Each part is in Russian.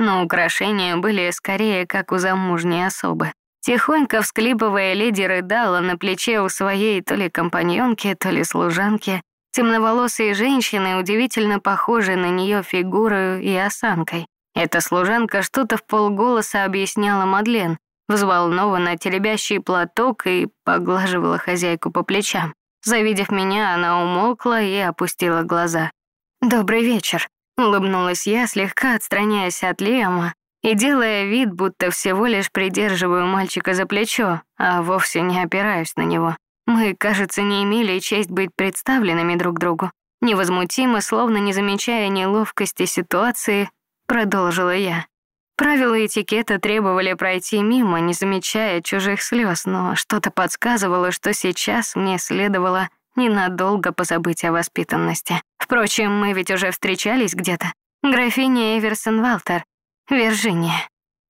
но украшения были скорее как у замужней особы. Тихонько всклипывая, леди рыдала на плече у своей то ли компаньонки, то ли служанки, темноволосые женщины, удивительно похожие на нее фигурой и осанкой. Эта служанка что-то в полголоса объясняла Мадлен, взволнованно теребящий платок и поглаживала хозяйку по плечам. Завидев меня, она умолкла и опустила глаза. «Добрый вечер», — улыбнулась я, слегка отстраняясь от Лиама и делая вид, будто всего лишь придерживаю мальчика за плечо, а вовсе не опираюсь на него. Мы, кажется, не имели честь быть представленными друг другу. Невозмутимо, словно не замечая неловкости ситуации, продолжила я. Правила этикета требовали пройти мимо, не замечая чужих слез, но что-то подсказывало, что сейчас мне следовало ненадолго позабыть о воспитанности. Впрочем, мы ведь уже встречались где-то. Графиня Эверсон Валтер, Виржиния.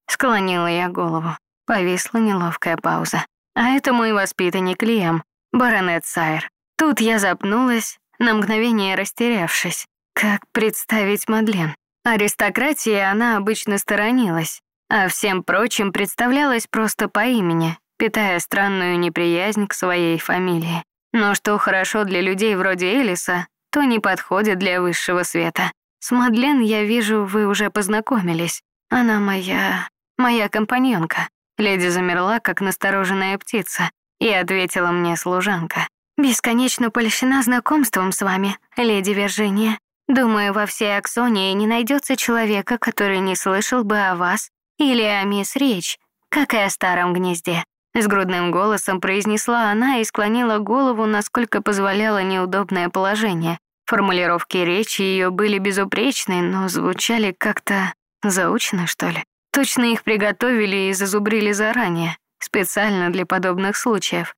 Склонила я голову. Повисла неловкая пауза. А это мой воспитанник Лиам, баронет Сайр. Тут я запнулась, на мгновение растерявшись. Как представить Мадлен? Аристократии она обычно сторонилась, а всем прочим представлялась просто по имени, питая странную неприязнь к своей фамилии. Но что хорошо для людей вроде Элиса, то не подходит для высшего света. С Мадлен, я вижу, вы уже познакомились. Она моя... моя компаньонка. Леди замерла, как настороженная птица, и ответила мне служанка. «Бесконечно польщена знакомством с вами, леди Виржиния. Думаю, во всей Аксонии не найдется человека, который не слышал бы о вас или о мисс Рич, как и о старом гнезде. С грудным голосом произнесла она и склонила голову, насколько позволяло неудобное положение. Формулировки речи ее были безупречны, но звучали как-то заучно, что ли. Точно их приготовили и зазубрили заранее, специально для подобных случаев.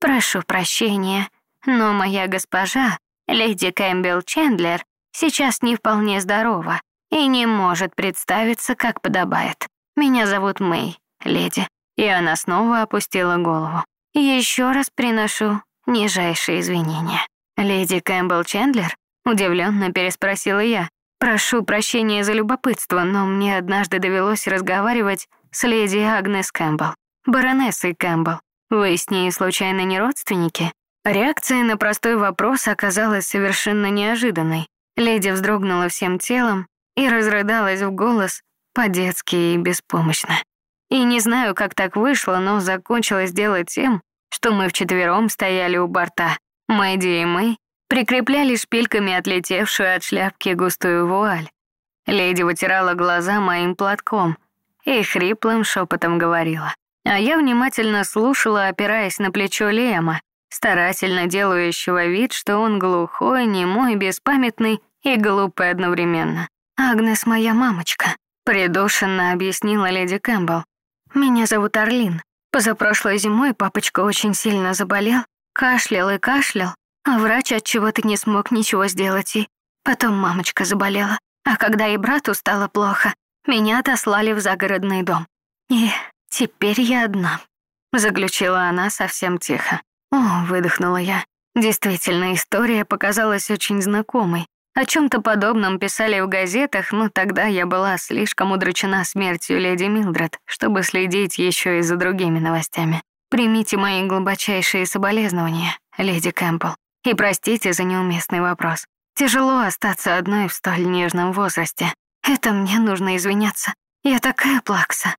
«Прошу прощения, но моя госпожа, леди Кэмпбелл Чендлер, сейчас не вполне здорова и не может представиться, как подобает. Меня зовут Мэй, леди». И она снова опустила голову. Еще раз приношу нижайшие извинения. Леди Кэмпбелл Чендлер? Удивленно переспросила я. Прошу прощения за любопытство, но мне однажды довелось разговаривать с леди Агнес Кэмпбелл, баронессой Кэмпбелл. Вы с ней случайно не родственники? Реакция на простой вопрос оказалась совершенно неожиданной. Леди вздрогнула всем телом и разрыдалась в голос по-детски и беспомощно. И не знаю, как так вышло, но закончилось дело тем, что мы вчетвером стояли у борта. Мэдди и мы прикрепляли шпильками отлетевшую от шляпки густую вуаль. Леди вытирала глаза моим платком и хриплым шепотом говорила. А я внимательно слушала, опираясь на плечо Лема, старательно делающего вид, что он глухой, немой, беспамятный и глупый одновременно. «Агнес моя мамочка», — придушенно объяснила леди Кэмпбелл. «Меня зовут Орлин. Позапрошлой зимой папочка очень сильно заболел, кашлял и кашлял, а врач от чего-то не смог ничего сделать, и потом мамочка заболела. А когда и брату стало плохо, меня отослали в загородный дом. И теперь я одна. Заключила она совсем тихо. О, выдохнула я. Действительно, история показалась очень знакомой. О чем-то подобном писали в газетах, но тогда я была слишком удручена смертью леди Милдред, чтобы следить еще и за другими новостями. Примите мои глубочайшие соболезнования, леди Кэмпбелл. И простите за неуместный вопрос. Тяжело остаться одной в столь нежном возрасте. Это мне нужно извиняться. Я такая плакса».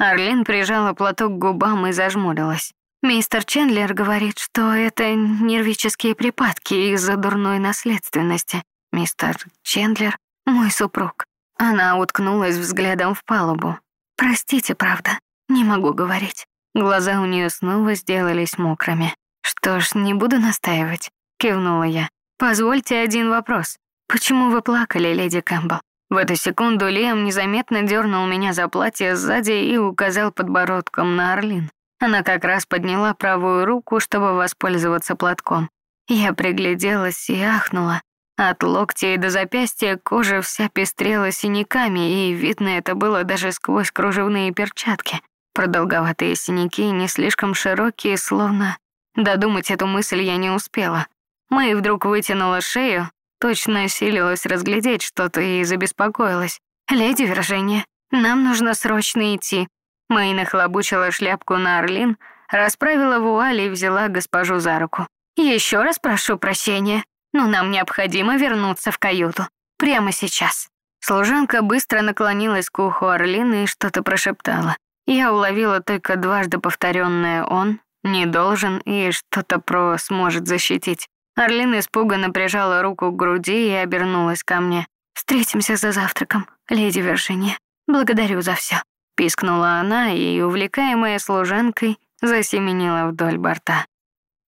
Арлин прижала платок к губам и зажмурилась. Мистер Чендлер говорит, что это нервические припадки из-за дурной наследственности. Мистер Чендлер — мой супруг. Она уткнулась взглядом в палубу. «Простите, правда, не могу говорить». Глаза у нее снова сделались мокрыми. «Что ж, не буду настаивать. — кивнула я. «Позвольте один вопрос. Почему вы плакали, леди Кэмпбелл?» В эту секунду Лиам незаметно дернул меня за платье сзади и указал подбородком на Орлин. Она как раз подняла правую руку, чтобы воспользоваться платком. Я пригляделась и ахнула. От локтя до запястья кожа вся пестрела синяками, и видно это было даже сквозь кружевные перчатки. Продолговатые синяки, не слишком широкие, словно... Додумать эту мысль я не успела. Мэй вдруг вытянула шею, точно силилась разглядеть что-то и забеспокоилась. «Леди Виржиния, нам нужно срочно идти». Мэй нахлобучила шляпку на Орлин, расправила вуаль и взяла госпожу за руку. «Еще раз прошу прощения, но нам необходимо вернуться в каюту. Прямо сейчас». Служанка быстро наклонилась к уху Орлины и что-то прошептала. Я уловила только дважды повторенное «он», «не должен» и что-то про «сможет защитить». Орлина испуганно прижала руку к груди и обернулась ко мне. «Встретимся за завтраком, леди Вершиния. Благодарю за все», — пискнула она и, увлекаемая служанкой, засеменила вдоль борта.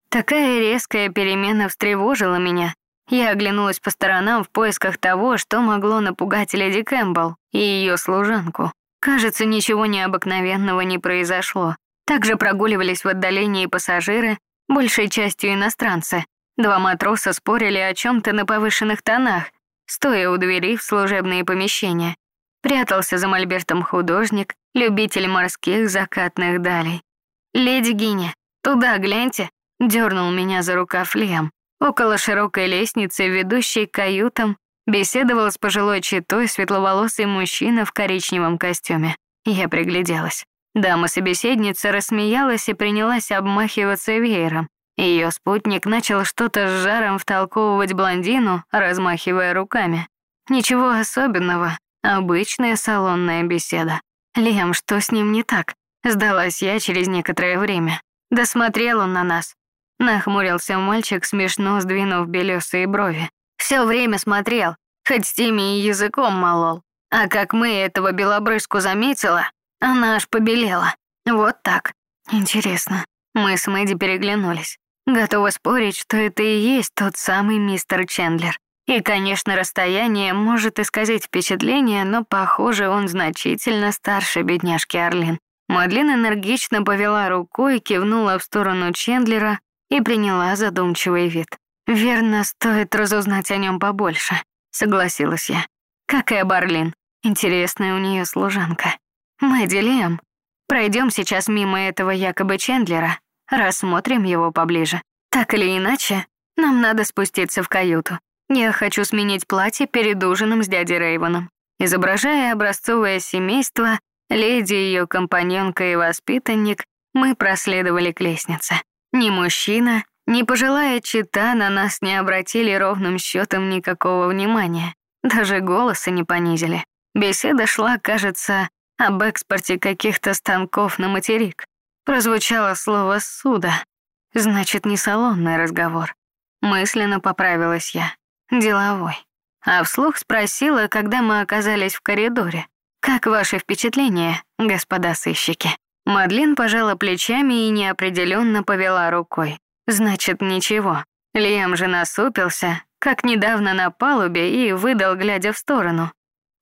Такая резкая перемена встревожила меня. Я оглянулась по сторонам в поисках того, что могло напугать леди Кэмпбелл и ее служанку. Кажется, ничего необыкновенного не произошло. Также прогуливались в отдалении пассажиры, большей частью иностранцы. Два матроса спорили о чем-то на повышенных тонах, стоя у двери в служебные помещения. Прятался за мольбертом художник, любитель морских закатных далей. «Леди Гиня, туда гляньте!» — дернул меня за рукав Лем. Около широкой лестницы, ведущей к каютам, беседовал с пожилой читой светловолосый мужчина в коричневом костюме. Я пригляделась. Дама-собеседница рассмеялась и принялась обмахиваться веером. Ее спутник начал что-то с жаром втолковывать блондину, размахивая руками. Ничего особенного, обычная салонная беседа. «Лем, что с ним не так?» Сдалась я через некоторое время. Досмотрел он на нас. Нахмурился мальчик, смешно сдвинув белесые брови. Все время смотрел, хоть с теми и языком молол. А как мы этого белобрыску заметила, она аж побелела. Вот так. Интересно. Мы с Мэдди переглянулись. Готова спорить, что это и есть тот самый мистер Чендлер. И, конечно, расстояние может исказить впечатление, но, похоже, он значительно старше бедняжки Орлин. Мадлен энергично повела рукой, кивнула в сторону Чендлера и приняла задумчивый вид. «Верно, стоит разузнать о нем побольше», — согласилась я. «Как и об Орлин. Интересная у нее служанка. Мэдди Лиам, пройдем сейчас мимо этого якобы Чендлера, рассмотрим его поближе. Так или иначе, нам надо спуститься в каюту. Я хочу сменить платье перед ужином с дядей Рейвоном. Изображая образцовое семейство, леди, ее компаньонка и воспитанник, мы проследовали к лестнице. Ни мужчина, ни пожилая чита на нас не обратили ровным счетом никакого внимания. Даже голоса не понизили. Беседа шла, кажется, об экспорте каких-то станков на материк. Прозвучало слово «суда». Значит, не салонный разговор. Мысленно поправилась я деловой. А вслух спросила, когда мы оказались в коридоре. «Как ваши впечатления, господа сыщики?» Мадлен пожала плечами и неопределенно повела рукой. «Значит, ничего». Лиам же насупился, как недавно на палубе, и выдал, глядя в сторону.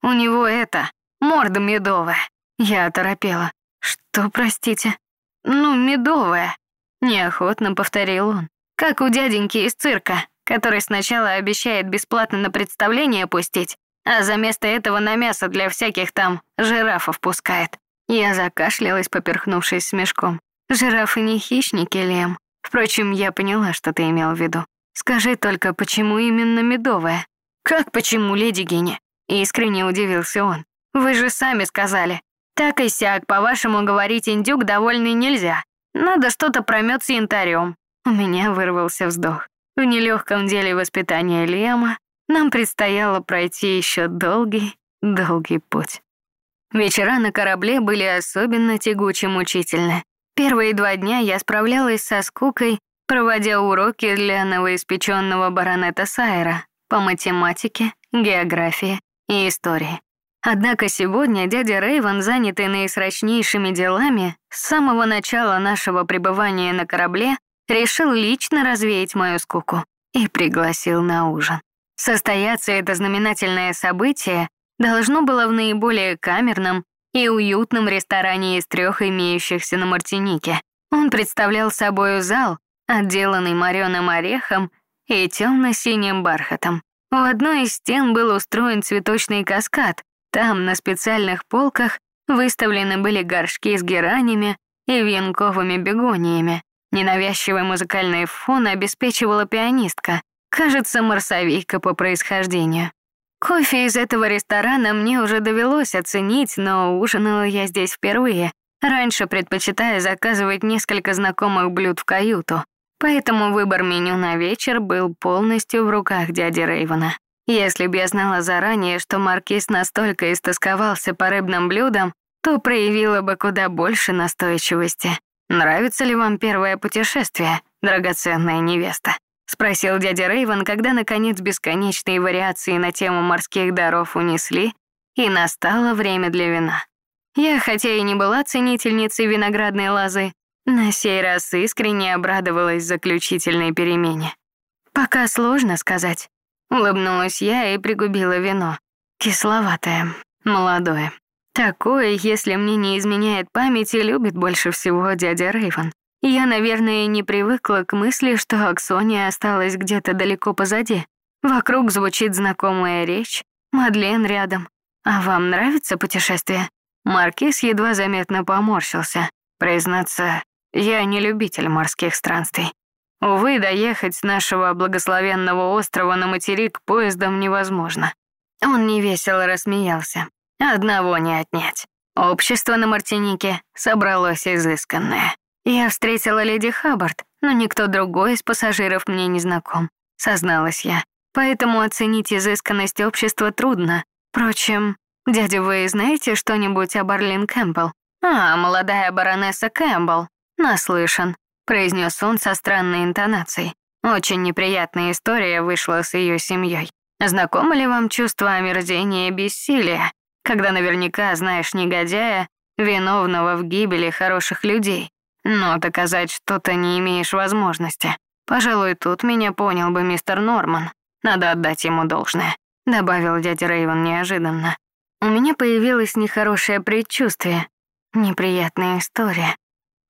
«У него это, морда медовая». Я оторопела. «Что, простите?» «Ну, медовая», — неохотно повторил он. «Как у дяденьки из цирка, который сначала обещает бесплатно на представление пустить, а за место этого на мясо для всяких там жирафов пускает. Я закашлялась, поперхнувшись смешком. Жирафы не хищники, Лем. Впрочем, я поняла, что ты имел в виду. Скажи только, почему именно медовая? Как почему, леди Гини? Искренне удивился он. Вы же сами сказали. Так и сяк, по-вашему, говорить индюк довольный нельзя. Надо что-то промет с янтарем. У меня вырвался вздох. В нелегком деле воспитания Лема нам предстояло пройти еще долгий, долгий путь. Вечера на корабле были особенно тягуче мучительны. Первые два дня я справлялась со скукой, проводя уроки для новоиспеченного баронета Сайра по математике, географии и истории. Однако сегодня дядя Рейвен, занятый наисрочнейшими делами, с самого начала нашего пребывания на корабле решил лично развеять мою скуку и пригласил на ужин. Состояться это знаменательное событие должно было в наиболее камерном и уютном ресторане из трех имеющихся на Мартинике. Он представлял собой зал, отделанный мореным орехом и темно-синим бархатом. У одной из стен был устроен цветочный каскад. Там, на специальных полках, выставлены были горшки с геранями и венковыми бегониями. Ненавязчивый музыкальный фон обеспечивала пианистка, кажется, марсовейка по происхождению. Кофе из этого ресторана мне уже довелось оценить, но ужинала я здесь впервые. Раньше предпочитая заказывать несколько знакомых блюд в каюту, поэтому выбор меню на вечер был полностью в руках дяди Рейвена. Если б я знала заранее, что Маркиз настолько истосковался по рыбным блюдам, то проявила бы куда больше настойчивости. «Нравится ли вам первое путешествие, драгоценная невеста?» — спросил дядя Рейвен, когда, наконец, бесконечные вариации на тему морских даров унесли, и настало время для вина. Я, хотя и не была ценительницей виноградной лозы, на сей раз искренне обрадовалась заключительной перемене. «Пока сложно сказать», — улыбнулась я и пригубила вино. Кисловатое, молодое. Такое, если мне не изменяет память, и любит больше всего дядя Рейвен. Я, наверное, не привыкла к мысли, что Аксония осталась где-то далеко позади. Вокруг звучит знакомая речь, Мадлен рядом. А вам нравится путешествие? Маркиз едва заметно поморщился. Признаться, я не любитель морских странствий. Увы, доехать с нашего благословенного острова на материк поездом невозможно. Он невесело рассмеялся. Одного не отнять. Общество на Мартинике собралось изысканное. Я встретила леди Хаббард, но никто другой из пассажиров мне не знаком, созналась я. Поэтому оценить изысканность общества трудно. Впрочем, дядя, вы знаете что-нибудь об Арлин Кэмпбелл? А, молодая баронесса Кэмпбелл. Наслышан, произнес он со странной интонацией. Очень неприятная история вышла с ее семьей. Знакомо ли вам чувство омерзения и бессилия? когда наверняка знаешь негодяя, виновного в гибели хороших людей, но доказать что-то не имеешь возможности. Пожалуй, тут меня понял бы мистер Норман. Надо отдать ему должное», — добавил дядя Рейвен неожиданно. У меня появилось нехорошее предчувствие, неприятная история.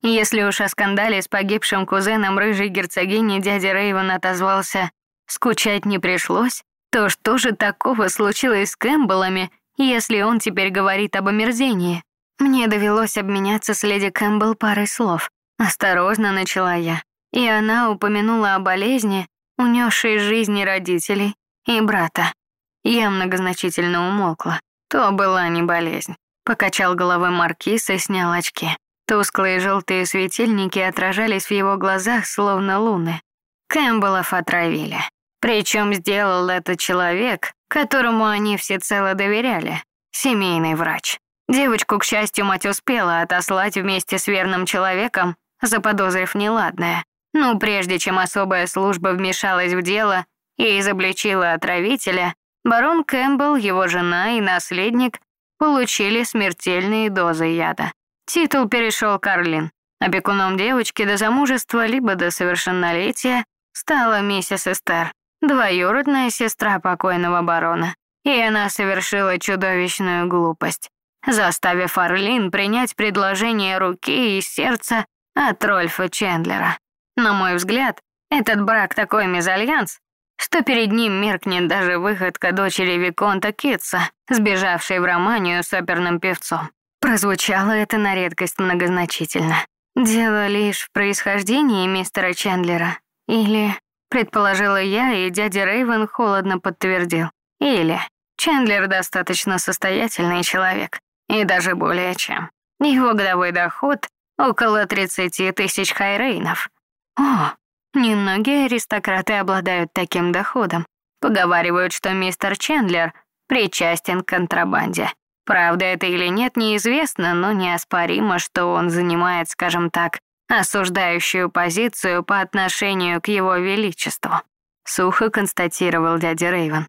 Если уж о скандале с погибшим кузеном рыжей герцогини дядя Рейвен отозвался «скучать не пришлось», то что же такого случилось с Кэмпбеллами, если он теперь говорит об омерзении. Мне довелось обменяться с леди Кэмпбелл парой слов. Осторожно начала я. И она упомянула о болезни, унесшей жизни родителей и брата. Я многозначительно умолкла. То была не болезнь. Покачал головой маркиз и снял очки. Тусклые желтые светильники отражались в его глазах, словно луны. Кэмпбеллов отравили. Причем сделал это человек, которому они всецело доверяли, семейный врач. Девочку, к счастью, мать успела отослать вместе с верным человеком, заподозрив неладное. Но прежде чем особая служба вмешалась в дело и изобличила отравителя, барон Кэмпбелл, его жена и наследник получили смертельные дозы яда. Титул перешел Карлин. Опекуном девочки до замужества либо до совершеннолетия стала миссис Эстер двоюродная сестра покойного барона, и она совершила чудовищную глупость, заставив Орлин принять предложение руки и сердца от Рольфа Чендлера. На мой взгляд, этот брак такой мезальянс, что перед ним меркнет даже выходка дочери Виконта Китса, сбежавшей в Романию с оперным певцом. Прозвучало это на редкость многозначительно. Дело лишь в происхождении мистера Чендлера или Предположила я, и дядя Рейвен холодно подтвердил. Или Чендлер достаточно состоятельный человек, и даже более чем. Его годовой доход около 30 тысяч хайрейнов. О, немногие аристократы обладают таким доходом. Поговаривают, что мистер Чендлер причастен к контрабанде. Правда это или нет, неизвестно, но неоспоримо, что он занимает, скажем так, осуждающую позицию по отношению к его величеству», — сухо констатировал дядя Рейвен.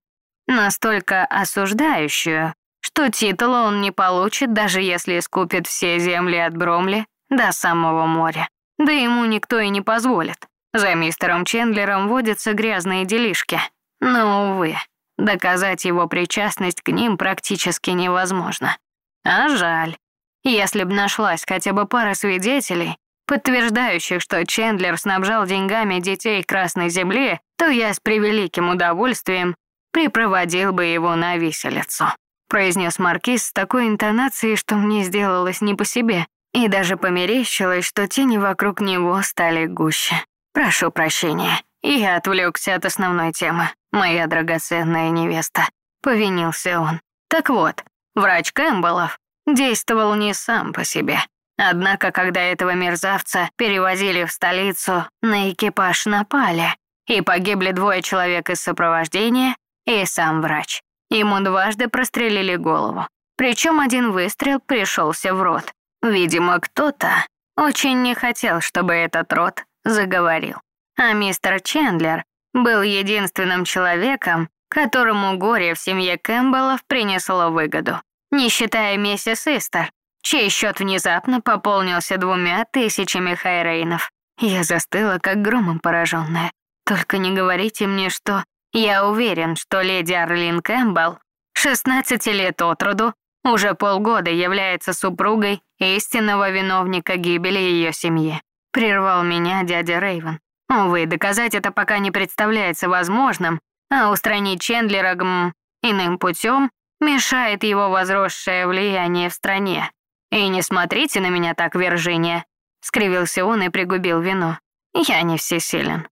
«Настолько осуждающую, что титула он не получит, даже если скупит все земли от Бромли до самого моря. Да ему никто и не позволит. За мистером Чендлером водятся грязные делишки. Но, увы, доказать его причастность к ним практически невозможно. А жаль. Если б нашлась хотя бы пара свидетелей, подтверждающих, что Чендлер снабжал деньгами детей Красной Земли, то я с превеликим удовольствием припроводил бы его на виселицу», произнес Маркиз с такой интонацией, что мне сделалось не по себе, и даже померещилось, что тени вокруг него стали гуще. «Прошу прощения, я отвлекся от основной темы, моя драгоценная невеста». повинился он. Так вот, врач Кэмпбеллов действовал не сам по себе. Однако, когда этого мерзавца перевозили в столицу, на экипаж напали, и погибли двое человек из сопровождения и сам врач. Ему дважды прострелили голову. Причем один выстрел пришелся в рот. Видимо, кто-то очень не хотел, чтобы этот рот заговорил. А мистер Чендлер был единственным человеком, которому горе в семье Кэмпбеллов принесло выгоду, не считая миссис Истер, чей счет внезапно пополнился двумя тысячами хайрейнов. Я застыла, как громом пораженная. Только не говорите мне, что... Я уверен, что леди Арлин Кэмпбелл, 16 лет от роду, уже полгода является супругой истинного виновника гибели ее семьи. Прервал меня дядя Рейвен. Увы, доказать это пока не представляется возможным, а устранить Чендлера гм, иным путем мешает его возросшее влияние в стране. И не смотрите на меня так, Виржиния, скривился он и пригубил вино. Я не всесилен.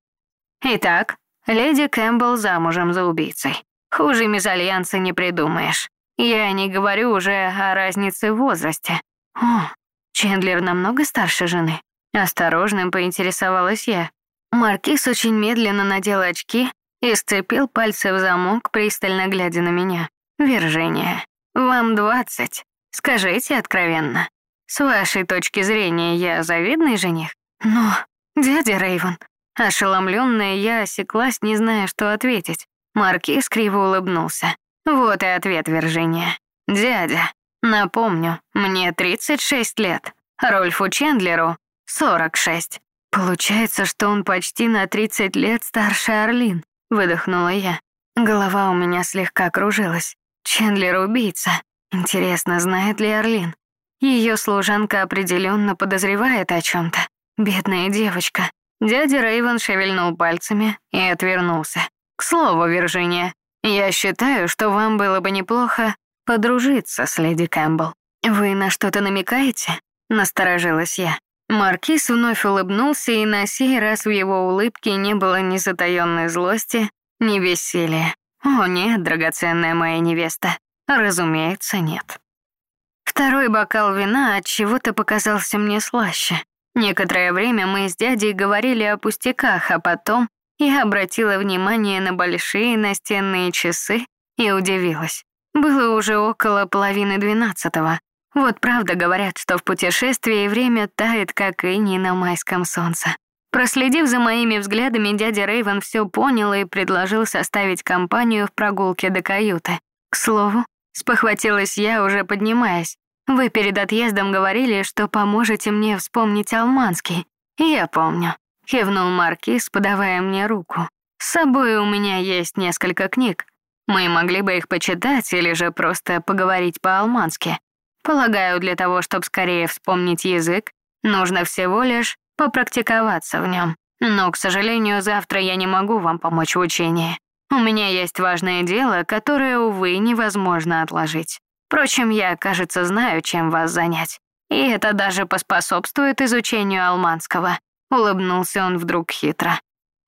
Итак, леди Кэмпбелл замужем за убийцей. Хуже мезальянса не придумаешь. Я не говорю уже о разнице в возрасте. О, Чендлер намного старше жены. Осторожным поинтересовалась я. Маркиз очень медленно надел очки и сцепил пальцы в замок, пристально глядя на меня. «Виржиния, вам двадцать. Скажите откровенно. С вашей точки зрения я завидный жених? Но, дядя Рейвен, ошеломленная я осеклась, не зная, что ответить. Маркиз криво улыбнулся. Вот и ответ, Виржиния. Дядя, напомню, мне 36 лет. Рольфу Чендлеру 46. Получается, что он почти на 30 лет старше Орлин, выдохнула я. Голова у меня слегка кружилась. Чендлер убийца. Интересно, знает ли Орлин? Ее служанка определенно подозревает о чем-то. Бедная девочка. Дядя Рейвен шевельнул пальцами и отвернулся. К слову, Виржиния, я считаю, что вам было бы неплохо подружиться с леди Кэмпбелл. Вы на что-то намекаете? Насторожилась я. Маркиз вновь улыбнулся, и на сей раз в его улыбке не было ни затаённой злости, ни веселья. О нет, драгоценная моя невеста, разумеется, нет. Второй бокал вина от чего-то показался мне слаще. Некоторое время мы с дядей говорили о пустяках, а потом я обратила внимание на большие настенные часы и удивилась. Было уже около половины двенадцатого. Вот правда говорят, что в путешествии время тает, как иней на майском солнце. Проследив за моими взглядами, дядя Рейвен все понял и предложил составить компанию в прогулке до каюты. К слову, спохватилась я, уже поднимаясь. Вы перед отъездом говорили, что поможете мне вспомнить Алманский. Я помню. Кивнул Маркиз, подавая мне руку. С собой у меня есть несколько книг. Мы могли бы их почитать или же просто поговорить по-алмански. Полагаю, для того, чтобы скорее вспомнить язык, нужно всего лишь попрактиковаться в нем. Но, к сожалению, завтра я не могу вам помочь в учении. У меня есть важное дело, которое, увы, невозможно отложить. Впрочем, я, кажется, знаю, чем вас занять. И это даже поспособствует изучению алманского. Улыбнулся он вдруг хитро.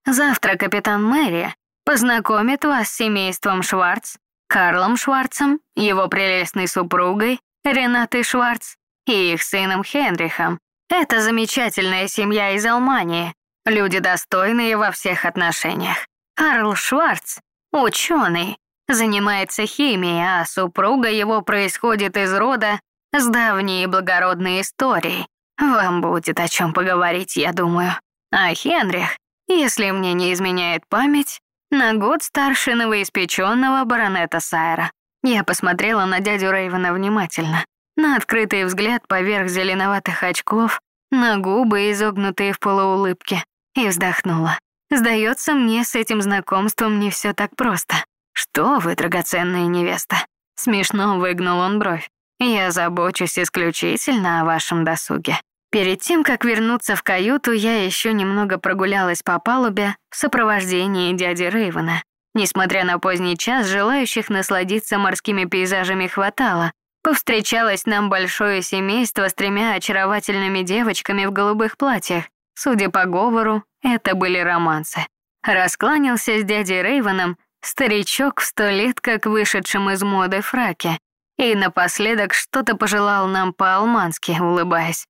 Завтра капитан Мэри познакомит вас с семейством Шварц, Карлом Шварцем, его прелестной супругой Ренатой Шварц и их сыном Хенрихом. Это замечательная семья из Алмании, люди достойные во всех отношениях. Карл Шварц, ученый, занимается химией, а супруга его происходит из рода с давней благородной историей. Вам будет о чем поговорить, я думаю. А Хенрих, если мне не изменяет память, на год старше новоиспеченного баронета Сайра. Я посмотрела на дядю Рейвена внимательно, на открытый взгляд поверх зеленоватых очков, на губы, изогнутые в полуулыбке, и вздохнула. Сдается мне, с этим знакомством не все так просто. Что вы, драгоценная невеста? Смешно выгнул он бровь. Я забочусь исключительно о вашем досуге. Перед тем, как вернуться в каюту, я еще немного прогулялась по палубе в сопровождении дяди Рейвена. Несмотря на поздний час, желающих насладиться морскими пейзажами хватало. Повстречалось нам большое семейство с тремя очаровательными девочками в голубых платьях. Судя по говору, это были романсы. Раскланялся с дядей Рейвеном Старичок в сто лет как вышедшим из моды фраке. И напоследок что-то пожелал нам по-алмански, улыбаясь.